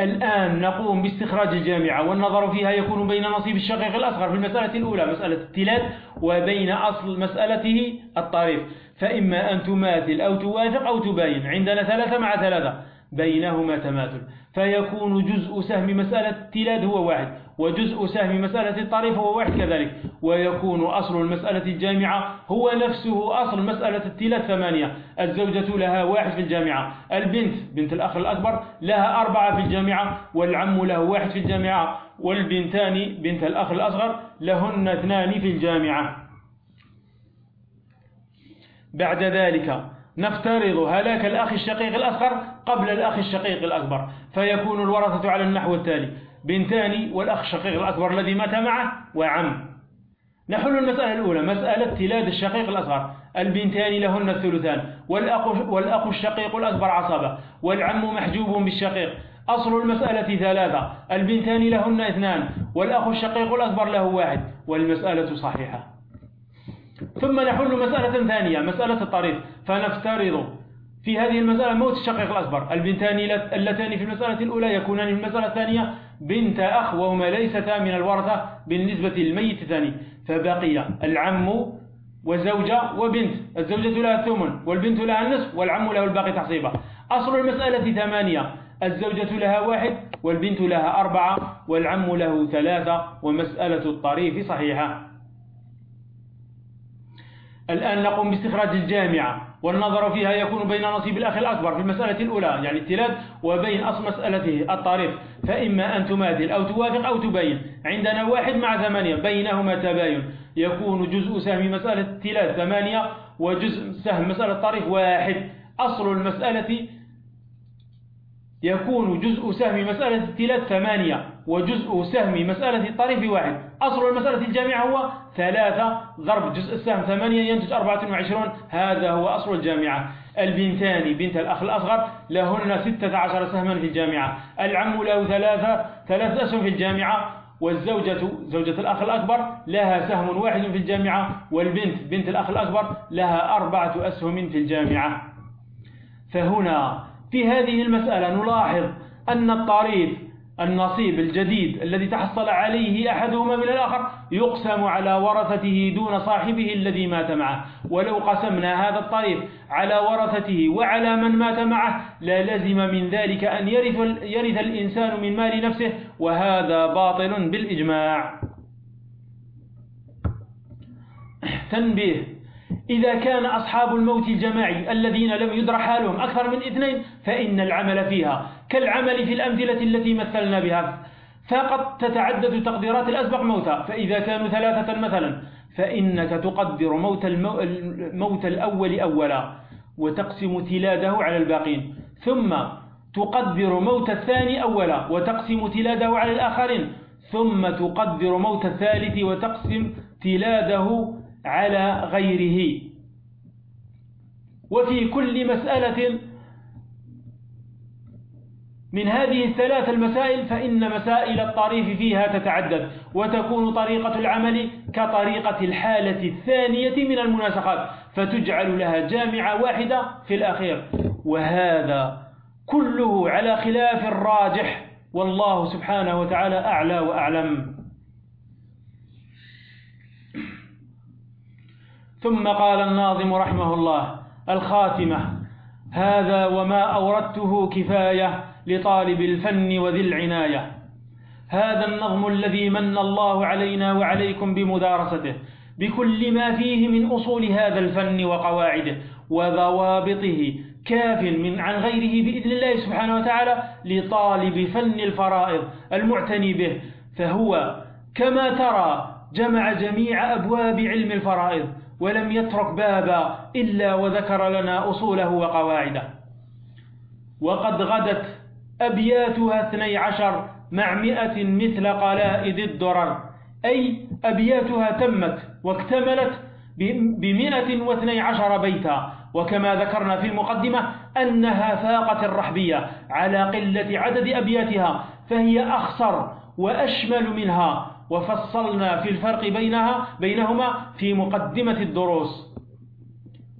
الآن نقوم باستخراج الجامعة والنظر فيها يكون بين نصيب الشقيق الأصغر في المسألة الأولى مسألة التلاد وبين أصل مسألته الطريف. فإما أن تماثل أو توافق أو تباين عندنا ثلاثة مع ثلاثة بينهما تماثل. فيكون جزء سهم مسألة التلاد هو واحد. وجزء سهم مسألة الطريف هو واحد كذلك. ويكون أصل المسألة الجامعة هو نفسه أصل مسألة التلاد ثمانية الزوجة لها واحد في الجامعة. البنت بنت الأخ الأكبر لها أربعة في الجامعة. والعم له واحد في الجامعة. والبنتان بنت الأخ الأصغر لهن اثنان في الجامعة. بعد ذلك نفترض هلاك الأخ الشقيق الأصغر قبل الأخ الشقيق الأكبر. فيكون الورثة على النحو التالي. بنتان والأخ الشقيق الأكبر الذي مات معه وعم. نحل المسألة الأولى مسألة تلاد الشقيق الأصغر. البنتان لهن الثلثان. والأخ, والأخ الشقيق الأكبر عصبة والعم محجوب بالشقيق. أصل المسألة ثلاثة. البنتان لهن اثنان. والأخ الشقيق الأكبر له واحد. والمسألة صحيحة. ثم نحل مسألة ثانية مسألة الطريق. فنفترض في هذه المسألة موت الشقيق الأكبر. البنتان اللتان في المسألة الأولى يكونان في المسألة الثانية. بنت أخ وهما ليستا من الورثة بالنسبة للميت الثاني فبقي العم وزوجة وبنت الزوجة لها الثمن والبنت لها النصف والعم له الباقي تحصيبا أصل المسألة ثمانية الزوجة لها واحد والبنت لها أربعة والعم له ثلاثة ومسألة الطريف صحيحة. الآن نقوم باستخراج الجامعة. والنظر فيها يكون بين نصيب الأخ الأكبر في المسألة الأولى يعني التلاد وبين أصل مسألته الطريق. فإما أن تماثل أو توافق أو تبين عندنا واحد مع ثمانية بينهما تباين. يكون جزء سهم مسألة التلاد ثمانية وجزء سهم مسألة الطريق واحد. أصل المسألة يكون جزء سهم مسألة التلاد ثمانية. وجزء سهم مسألة الطريف واحد أصل المسألة الجامعة هو ثلاثة ضرب جزء السهم ثمانية ينتج أربعة وعشرون. هذا هو أصل الجامعة. البنتان بنت الأخ الأصغر لهن ستة عشر سهما في الجامعة. العم له ثلاثة ثلاثة أسهم في الجامعة. والزوجة زوجة الأخ الأكبر لها سهم واحد في الجامعة. والبنت بنت الأخ الأكبر لها أربعة أسهم في الجامعة. فهنا في هذه المسألة نلاحظ أن الطريف النصيب الجديد الذي تحصل عليه أحدهما من الآخر يقسم على ورثته دون صاحبه الذي مات معه. ولو قسمنا هذا الطريف على ورثته وعلى من مات معه لا لزم من ذلك أن يرث, يرث الإنسان من مال نفسه وهذا باطل بالإجماع. تنبيه. إذا كان أصحاب الموت الجماعي الذين لم يدر حالهم أكثر من اثنين فإن العمل فيها. كالعمل في الأمثلة التي مثلنا بها. فقد تتعدد تقديرات الأسبق موتا فإذا كانوا ثلاثة مثلا فإنك تقدر موت, المو... الموت الأول أولا وتقسم تلاده على الباقين. ثم تقدر موت الثاني أولا وتقسم تلاده على الآخرين. ثم تقدر موت الثالث وتقسم تلاده على غيره. وفي كل مسألة من هذه الثلاث المسائل فإن مسائل الطريف فيها تتعدد وتكون طريقة العمل كطريقة الحالة الثانية من المناسخات فتجعل لها جامعة واحدة في الأخير. وهذا كله على خلاف الراجح والله سبحانه وتعالى أعلى وأعلم. ثم قال الناظم رحمه الله الخاتمة هذا وما أوردته كفاية لطالب الفن وذي العناية. هذا النظم الذي من الله علينا وعليكم بمدارسته بكل ما فيه من أصول هذا الفن وقواعده وضوابطه كاف من عن غيره بإذن الله سبحانه وتعالى لطالب فن الفرائض المعتني به. فهو كما ترى جمع جميع أبواب علم الفرائض ولم يترك بابا إلا وذكر لنا أصوله وقواعده. وقد غدت أبياتها اثني عشر مع مئة مثل قلائد الدرر. أي أبياتها تمت واكتملت بمئة واثني عشر بيتا. وكما ذكرنا في المقدمة أنها فاقت الرحبية على قلة عدد أبياتها فهي أخصر وأشمل منها. وفصلنا في الفرق بينها بينهما في مقدمة الدروس.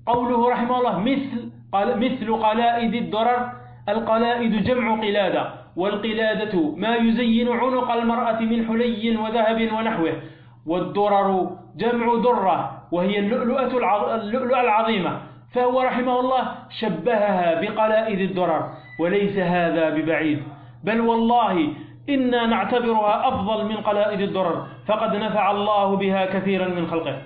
قوله رحمه الله مثل مثل قلائد الدرر القلائد جمع قلادة والقلادة ما يزين عنق المرأة من حلي وذهب ونحوه والدرر جمع درة وهي اللؤلؤة العظيمة. فهو رحمه الله شبهها بقلائد الدرر وليس هذا ببعيد. بل والله إنا نعتبرها أفضل من قلائد الدرر فقد نفع الله بها كثيرا من خلقه.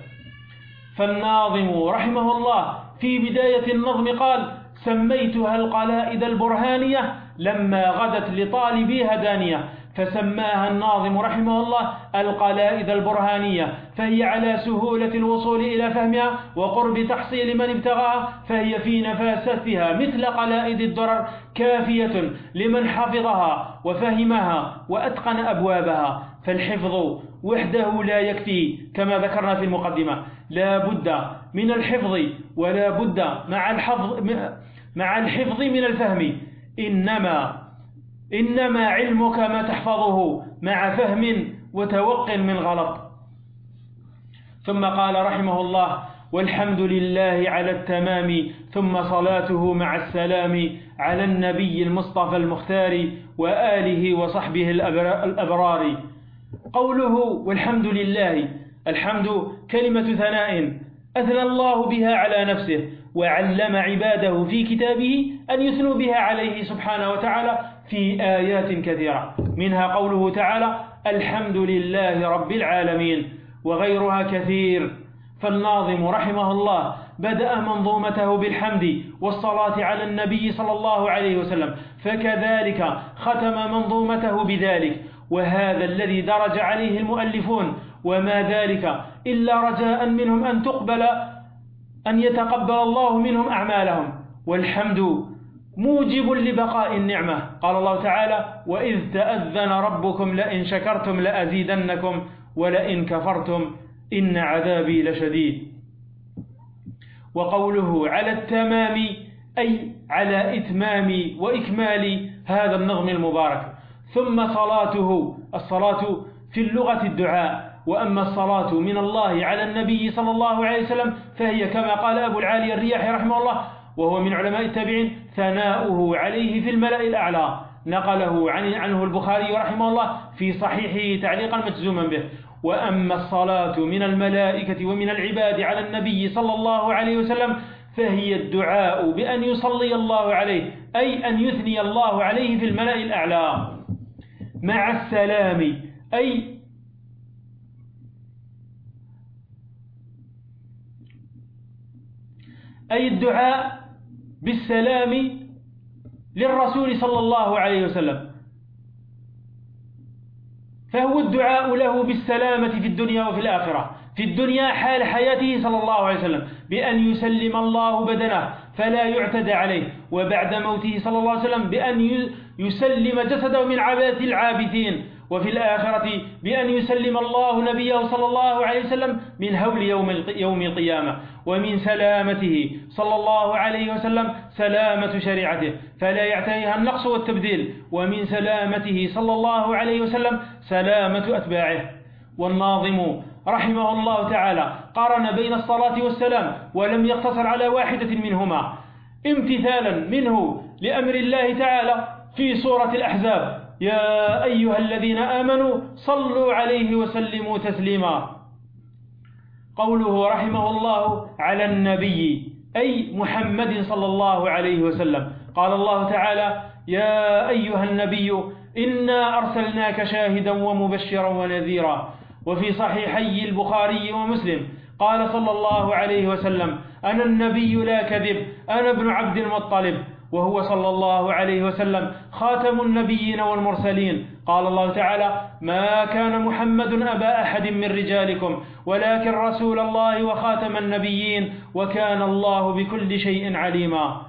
فالناظم رحمه الله في بداية النظم قال سميتها القلائد البرهانية لما غدت لطالبيها دانية. فسماها الناظم رحمه الله القلائد البرهانية فهي على سهولة الوصول إلى فهمها وقرب تحصيل من ابتغاها فهي في نفاستها مثل قلائد الدرر كافية لمن حفظها وفهمها وأتقن أبوابها. فالحفظ وحده لا يكفي كما ذكرنا في المقدمة. لا بد من الحفظ ولا بد مع الحفظ مع الحفظ من الفهم إنما إنما علمك ما تحفظه مع فهم وتوق من غلط. ثم قال رحمه الله والحمد لله على التمام ثم صلاته مع السلام على النبي المصطفى المختار وآله وصحبه الأبرار. قوله والحمد لله الحمد كلمة ثناء أثنى الله بها على نفسه وعلم عباده في كتابه أن يثنوا بها عليه سبحانه وتعالى في آيات كثيرة. منها قوله تعالى الحمد لله رب العالمين وغيرها كثير. فالناظم رحمه الله بدأ منظومته بالحمد والصلاة على النبي صلى الله عليه وسلم فكذلك ختم منظومته بذلك. وهذا الذي درج عليه المؤلفون وما ذلك إلا رجاء منهم أن تقبل أن يتقبل الله منهم أعمالهم. والحمد موجب لبقاء النعمة. قال الله تعالى وإذ تأذن ربكم لئن شكرتم لأزيدنكم ولئن كفرتم إن عذابي لشديد. وقوله على التمام أي على إتمام وإكمال هذا النظم المبارك. ثم صلاته الصلاة في اللغة الدعاء. وأما الصلاة من الله على النبي صلى الله عليه وسلم فهي كما قال أبو العالي الرياح رحمه الله وهو من علماء التابعين ثناؤه عليه في الملأ الأعلى. نقله عنه البخاري رحمه الله في صحيحه تعليقا مجزوما به. وأما الصلاة من الملائكة ومن العباد على النبي صلى الله عليه وسلم فهي الدعاء بأن يصلي الله عليه أي أن يثني الله عليه في الملأ الأعلى. مع السلام أي أي الدعاء بالسلام للرسول صلى الله عليه وسلم. فهو الدعاء له بالسلامة في الدنيا وفي الآخرة. في الدنيا حال حياته صلى الله عليه وسلم. بأن يسلم الله بدنه فلا يعتدى عليه. وبعد موته صلى الله عليه وسلم بأن يسلم جسده من عبادة العابثين وفي الآخرة بأن يسلم الله نبيه صلى الله عليه وسلم من هول يوم يوم القيامة ومن سلامته صلى الله عليه وسلم سلامة شريعته فلا يعتريها النقص والتبديل ومن سلامته صلى الله عليه وسلم سلامة أتباعه. والناظم رحمه الله تعالى قارن بين الصلاة والسلام ولم يقتصر على واحدة منهما امتثالا منه لأمر الله تعالى في سورة الأحزاب. يا أيها الذين آمنوا صلوا عليه وسلموا تسليما. قوله رحمه الله على النبي أي محمد صلى الله عليه وسلم. قال الله تعالى يا أيها النبي إنا أرسلناك شاهدا ومبشرا ونذيرا. وفي صحيحي البخاري ومسلم قال صلى الله عليه وسلم أنا النبي لا كذب أنا ابن عبد المطلب. وهو صلى الله عليه وسلم خاتم النبيين والمرسلين. قال الله تعالى ما كان محمد أبا أحد من رجالكم ولكن رسول الله وخاتم النبيين وكان الله بكل شيء عليما.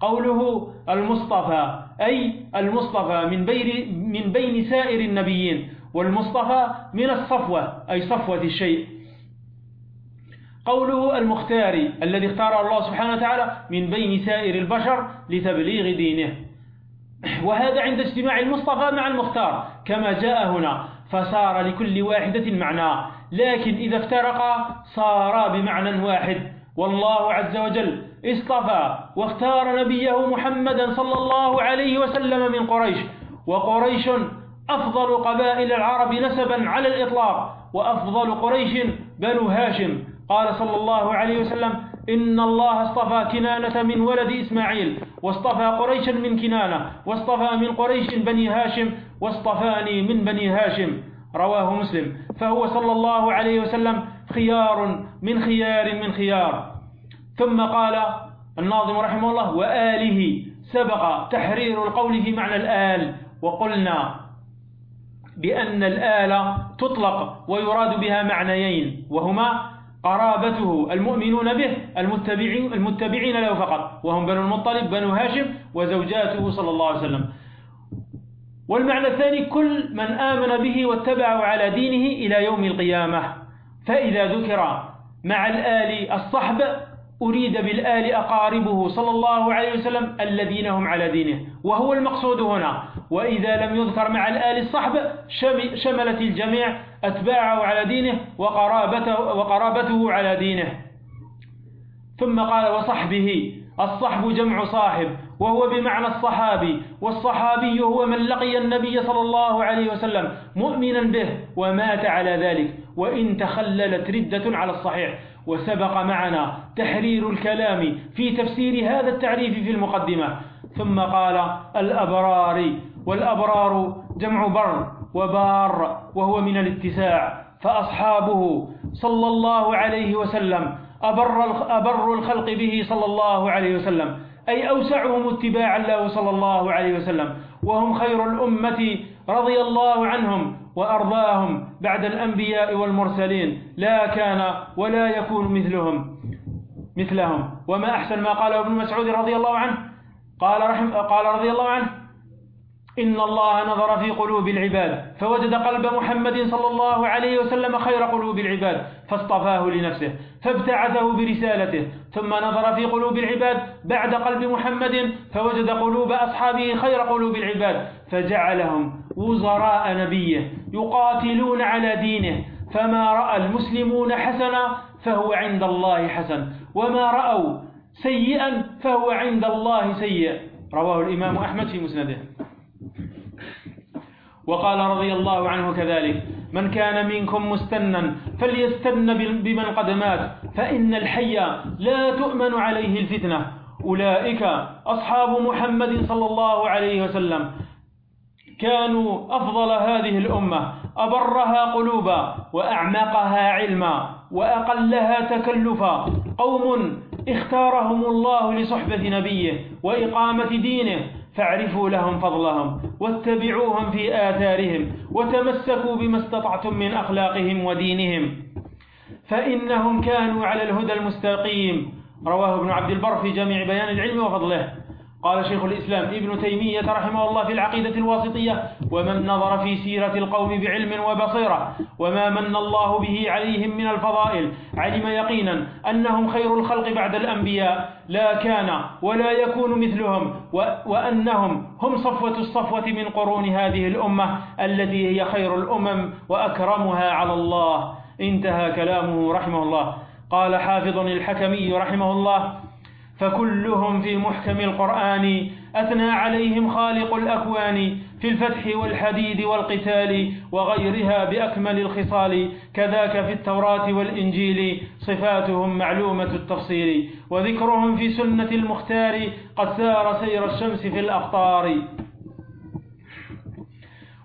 قوله المصطفى أي المصطفى من بين, من بين سائر النبيين والمصطفى من الصفوة أي صفوة الشيء. قوله المختار الذي اختاره الله سبحانه وتعالى من بين سائر البشر لتبليغ دينه. وهذا عند اجتماع المصطفى مع المختار كما جاء هنا فصار لكل واحدة معنى. لكن إذا افترقا صارا بمعنى واحد. والله عز وجل اصطفى واختار نبيه محمدا صلى الله عليه وسلم من قريش. وقريش أفضل قبائل العرب نسبا على الإطلاق وأفضل قريش بنو هاشم. قال صلى الله عليه وسلم إن الله اصطفى كنانة من ولد إسماعيل واصطفى قريشا من كنانة واصطفى من قريش بني هاشم واصطفاني من بني هاشم. رواه مسلم. فهو صلى الله عليه وسلم خيار من خيار من خيار. ثم قال الناظم رحمه الله وآله سبق تحرير القول في معنى الآل. وقلنا بأن الآلة تطلق ويراد بها معنيين وهما قرابته المؤمنون به المتبعين, المتبعين له فقط. وهم بنو المطلب بنو هاشم وزوجاته صلى الله عليه وسلم. والمعنى الثاني كل من آمن به واتبعه على دينه إلى يوم القيامة. فإذا ذكر مع الآل الصحب أريد بالآل أقاربه صلى الله عليه وسلم الذين هم على دينه. وهو المقصود هنا. وإذا لم يذكر مع الآل الصحب شملت الجميع أتباعه على دينه وقرابته, وقرابته على دينه. ثم قال وصحبه الصحب جمع صاحب وهو بمعنى الصحابي والصحابي هو من لقي النبي صلى الله عليه وسلم مؤمنا به ومات على ذلك وإن تخللت ردة على الصحيح. وسبق معنا تحرير الكلام في تفسير هذا التعريف في المقدمة. ثم قال الأبرار والأبرار جمع بر وبار وهو من الاتساع فأصحابه صلى الله عليه وسلم أبر, الخلق به صلى الله عليه وسلم أي أوسعهم اتباعا له صلى الله عليه وسلم وهم خير الأمة رضي الله عنهم وأرضاهم بعد الأنبياء والمرسلين لا كان ولا يكون مثلهم مثلهم. وما أحسن ما قاله ابن مسعود رضي الله عنه؟ قال, رحم قال رضي الله عنه إن الله نظر في قلوب العباد فوجد قلب محمد صلى الله عليه وسلم خير قلوب العباد فاصطفاه لنفسه فابتعثه برسالته ثم نظر في قلوب العباد بعد قلب محمد فوجد قلوب أصحابه خير قلوب العباد فجعلهم وزراء نبيه يقاتلون على دينه فما رأى المسلمون حسنا فهو عند الله حسن وما رأوا سيئا فهو عند الله سيء رواه الإمام أحمد في مسنده. وقال رضي الله عنه كذلك من كان منكم مستنا فليستن بمن قد مات فإن الحي لا تؤمن عليه الفتنة. أولئك أصحاب محمد صلى الله عليه وسلم. كانوا أفضل هذه الأمة أبرها قلوبا وأعمقها علما وأقلها تكلفا. قوم اختارهم الله لصحبة نبيه وإقامة دينه فاعرفوا لهم فضلهم واتبعوهم في آثارهم وتمسكوا بما استطعتم من أخلاقهم ودينهم. فإنهم كانوا على الهدى المستقيم. رواه ابن عبد البر في جميع بيان العلم وفضله. قال شيخ الإسلام ابن تيمية رحمه الله في العقيدة الواسطية ومن نظر في سيرة القوم بعلم وبصيرة وما من الله به عليهم من الفضائل علم يقينا أنهم خير الخلق بعد الأنبياء لا كان ولا يكون مثلهم وأنهم هم صفوة الصفوة من قرون هذه الأمة التي هي خير الأمم وأكرمها على الله. انتهى كلامه رحمه الله. قال حافظ الحكمي رحمه الله فكلهم في محكم القرآن أثنى عليهم خالق الأكوان في الفتح والحديد والقتال وغيرها بأكمل الخصال كذاك في التوراة والإنجيل صفاتهم معلومة التفصيل. وذكرهم في سنة المختار قد سار سير الشمس في الأقطار.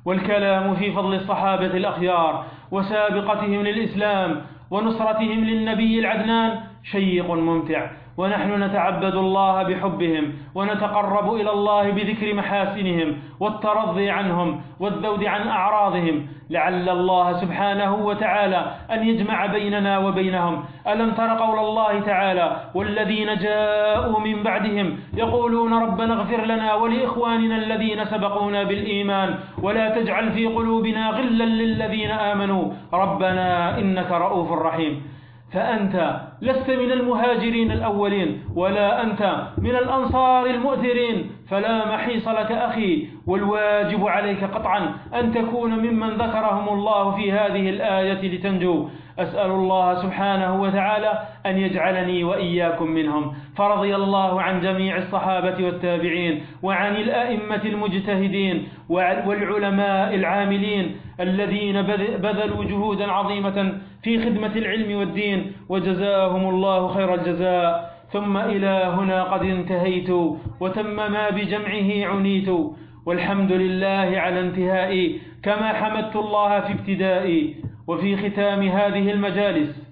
والكلام في فضل الصحابة الأخيار وسابقتهم للإسلام ونصرتهم للنبي العدنان شيق ممتع. ونحن نتعبد الله بحبهم ونتقرب إلى الله بذكر محاسنهم والترضي عنهم والذود عن أعراضهم. لعل الله سبحانه وتعالى أن يجمع بيننا وبينهم. ألم تر قول الله تعالى والذين جاءوا من بعدهم يقولون ربنا اغفر لنا ولإخواننا الذين سبقونا بالإيمان ولا تجعل في قلوبنا غلا للذين آمنوا. ربنا إنك رؤوف رحيم. فأنت لست من المهاجرين الأولين ولا أنت من الأنصار المؤثرين. فلا محيص لك أخي والواجب عليك قطعا أن تكون ممن ذكرهم الله في هذه الآية لتنجو. أسأل الله سبحانه وتعالى أن يجعلني وإياكم منهم. فرضي الله عن جميع الصحابة والتابعين وعن الأئمة المجتهدين والعلماء العاملين الذين بذلوا جهودا عظيمة في خدمة العلم والدين. وجزاهم الله خير الجزاء. ثم إلى هنا قد انتهيت وتم ما بجمعه عنيت والحمد لله على انتهائي. كما حمدت الله في ابتدائي. وفي ختام هذه المجالس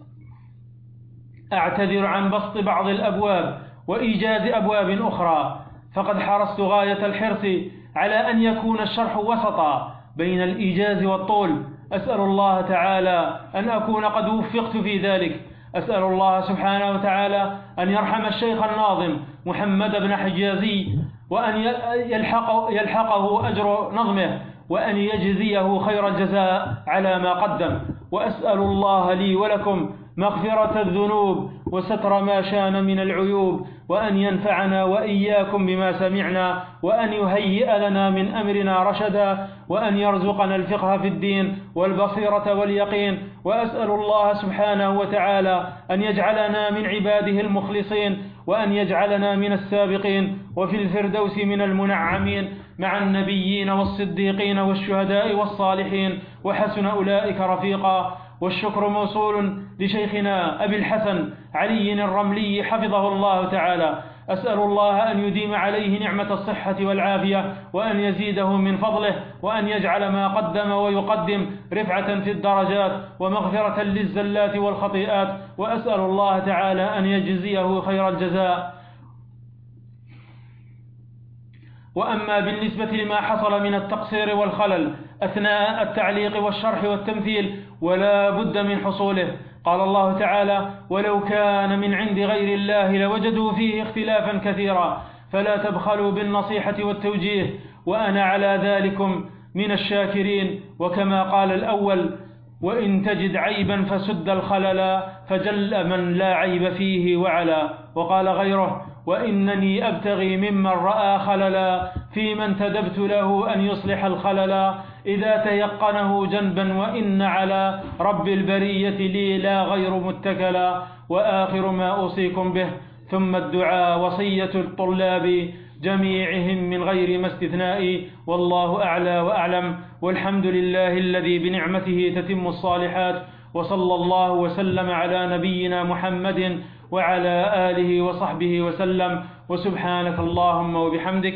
أعتذر عن بسط بعض الأبواب وإيجاد أبواب أخرى فقد حرصت غاية الحرص على أن يكون الشرح وسطا بين الإيجاز والطول. أسأل الله تعالى أن أكون قد وفقت في ذلك. أسأل الله سبحانه وتعالى أن يرحم الشيخ الناظم محمد بن حجازي وأن يلحق يلحقه أجر نظمه. وأن يجزيه خير الجزاء على ما قدم. وأسأل الله لي ولكم مغفرة الذنوب وستر ما شان من العيوب وأن ينفعنا وإياكم بما سمعنا وأن يهيئ لنا من أمرنا رشدا وأن يرزقنا الفقه في الدين والبصيرة واليقين. وأسأل الله سبحانه وتعالى أن يجعلنا من عباده المخلصين وأن يجعلنا من السابقين وفي الفردوس من المنعمين مع النبيين والصديقين والشهداء والصالحين وحسن أولئك رفيقا والشكر موصول لشيخنا أبي الحسن علي الرملي حفظه الله تعالى أسأل الله أن يديم عليه نعمة الصحة والعافية وأن يزيده من فضله وأن يجعل ما قدم ويقدم رفعة في الدرجات ومغفرة للزلات والخطيئات. وأسأل الله تعالى أن يجزيه خير الجزاء. وأما بالنسبة لما حصل من التقصير والخلل أثناء التعليق والشرح والتمثيل ولا بد من حصوله. قال الله تعالى ولو كان من عند غير الله لوجدوا فيه اختلافا كثيرا. فلا تبخلوا بالنصيحة والتوجيه وأنا على ذلكم من الشاكرين. وكما قال الأول وإن تجد عيبا فسد الخلل فجل من لا عيب فيه وعلا. وقال غيره وإنني أبتغي ممن رأى خللا في من تدبت له أن يصلح الخللا إذا تيقنه جنبا وإن على رب البرية لي لا غير متكلا وآخر ما أوصيكم به. ثم الدعاء وصية الطلاب جميعهم من غير ما استثناء. والله أعلى وأعلم. والحمد لله الذي بنعمته تتم الصالحات. وصلى الله وسلم على نبينا محمد وعلى آله وصحبه وسلم. وسبحانك اللهم وبحمدك.